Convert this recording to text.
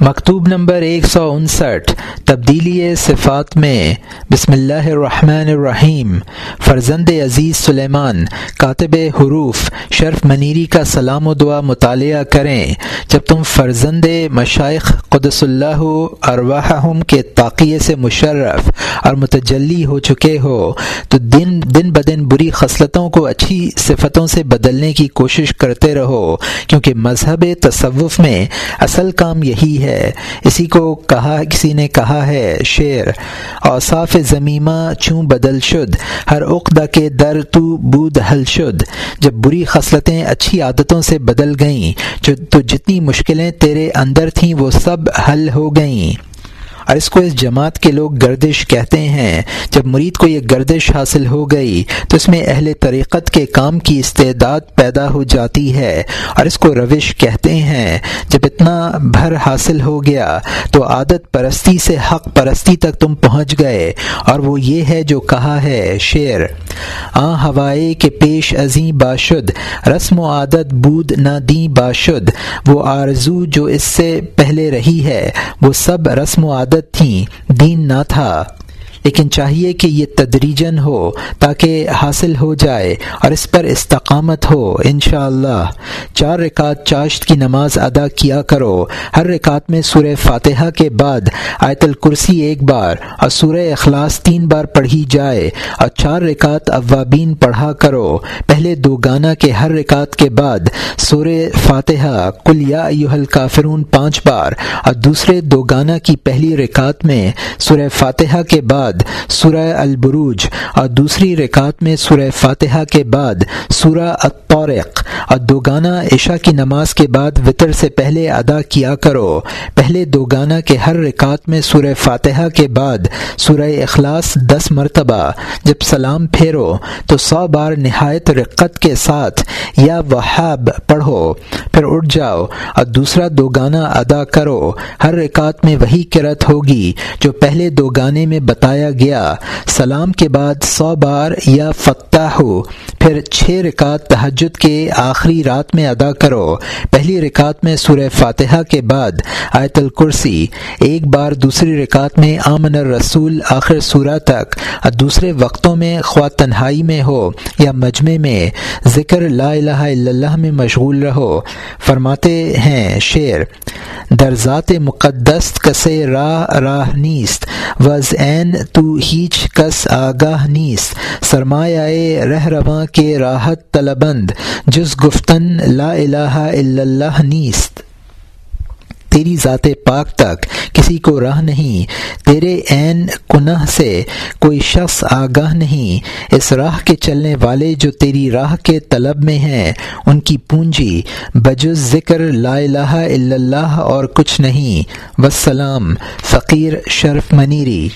مکتوب نمبر ایک سو انسٹھ، تبدیلی صفات میں۔ بسم اللہ الرحمن الرحیم۔ فرزند عزیز سلیمان، کاتب حروف، شرف منیری کا سلام و دعا مطالعہ کریں۔ جب تم فرزند مشائق قدس اللہ ارواحم کے تاقیے سے مشرف اور متجلی ہو چکے ہو۔ تو دن دن بدن بری خصلتوں کو اچھی صفتوں سے بدلنے کی کوشش کرتے رہو، کیونکہ مذہب تصوف میں اصل کام یہی ہے۔ اسی کو کہا کسی نے کہا ہے، شعر، اوصاف زمیمہ چوں بدل شد، ہر عقدہ کے در تو بود حل شد۔ جب بری خصلتیں اچھی عادتوں سے بدل گئیں تو جتنی مشکلیں تیرے اندر تھیں وہ سب حل ہو گئیں۔ اور اس کو اس جماعت کے لوگ گردش کہتے ہیں۔ جب مرید کو یہ گردش حاصل ہو گئی، تو اس میں اہل طریقت کے کام کی استعداد پیدا ہو جاتی ہے اور اس کو روش کہتے ہیں۔ جب اتنا بھر حاصل ہو گیا، تو عادت پرستی سے حق پرستی تک تم پہنچ گئے۔ اور وہ یہ ہے جو کہا ہے، شعر، آ ہوائے کے پیش ازیں باشد، رسم و عادت بود نہ دیں باشد۔ وہ آرزو جو اس سے پہلے رہی ہے، وہ سب رسم و عادت تھیں۔ دین نہ تھا۔ لیکن چاہیے کہ یہ تدریجن ہو تاکہ حاصل ہو جائے اور اس پر استقامت ہو، انشاءاللہ۔ اللہ چار رکعت چاشت کی نماز ادا کیا کرو۔ ہر رکعت میں سورہ فاتحہ کے بعد آیت الکرسی ایک بار اور سورہ اخلاص تین بار پڑھی جائے اور چار رکعت اوابین پڑھا کرو۔ پہلے دو گانا کے ہر رکعت کے بعد سورہ فاتحہ کل یا الکافرون، پانچ بار۔ اور دوسرے دو گانا کی پہلی رکعت میں سورہ فاتحہ کے بعد بعد سورہ البروج اور دوسری رکعت میں سورہ فاتحہ کے بعد سورہ الطارق اور دو گانا عشاء کی نماز کے بعد وطر سے پہلے ادا کیا کرو۔ پہلے دو گانا کے ہر رکعت میں سورہ فاتحہ کے بعد سورہ اخلاص دس مرتبہ جب سلام پھیرو تو سو بار نہایت رقت کے ساتھ یا وحاب پڑھو، پھر اٹھ جاؤ اور دوسرا دو گانا ادا کرو۔ ہر رکعت میں وہی کرت ہوگی جو پہلے دو گانے میں بتایا گیا۔ سلام کے بعد سو بار یا فتح ہو پھر چھ رکعت تہجد کے آخری رات میں ادا کرو۔ پہلی رکعت میں سورہ فاتحہ کے بعد آیت الکرسی، ایک بار دوسری رکعت میں آمن الرسول آخر سورہ تک، اور دوسرے وقتوں میں خواہ تنہائی میں ہو یا مجمع میں ذکر لا الہ الا اللہ میں مشغول رہو۔ فرماتے ہیں شعر در ذات مقدس کسے راہ راہ نیست، وز این تو ہیچ کس آگاہ نیست۔ سرمایہ رہ رواں کے راحت طلبند، جز گفتن لا الہ الا اللہ نیست۔ تیری ذات پاک تک کسی کو راہ نہیں، تیرے عین کنہ سے کوئی شخص آگاہ نہیں۔ اس راہ کے چلنے والے جو تیری راہ کے طلب میں ہیں، ان کی پونجی بجز ذکر لا الہ الا اللہ اور کچھ نہیں۔ وسلام فقیر شرف منیری۔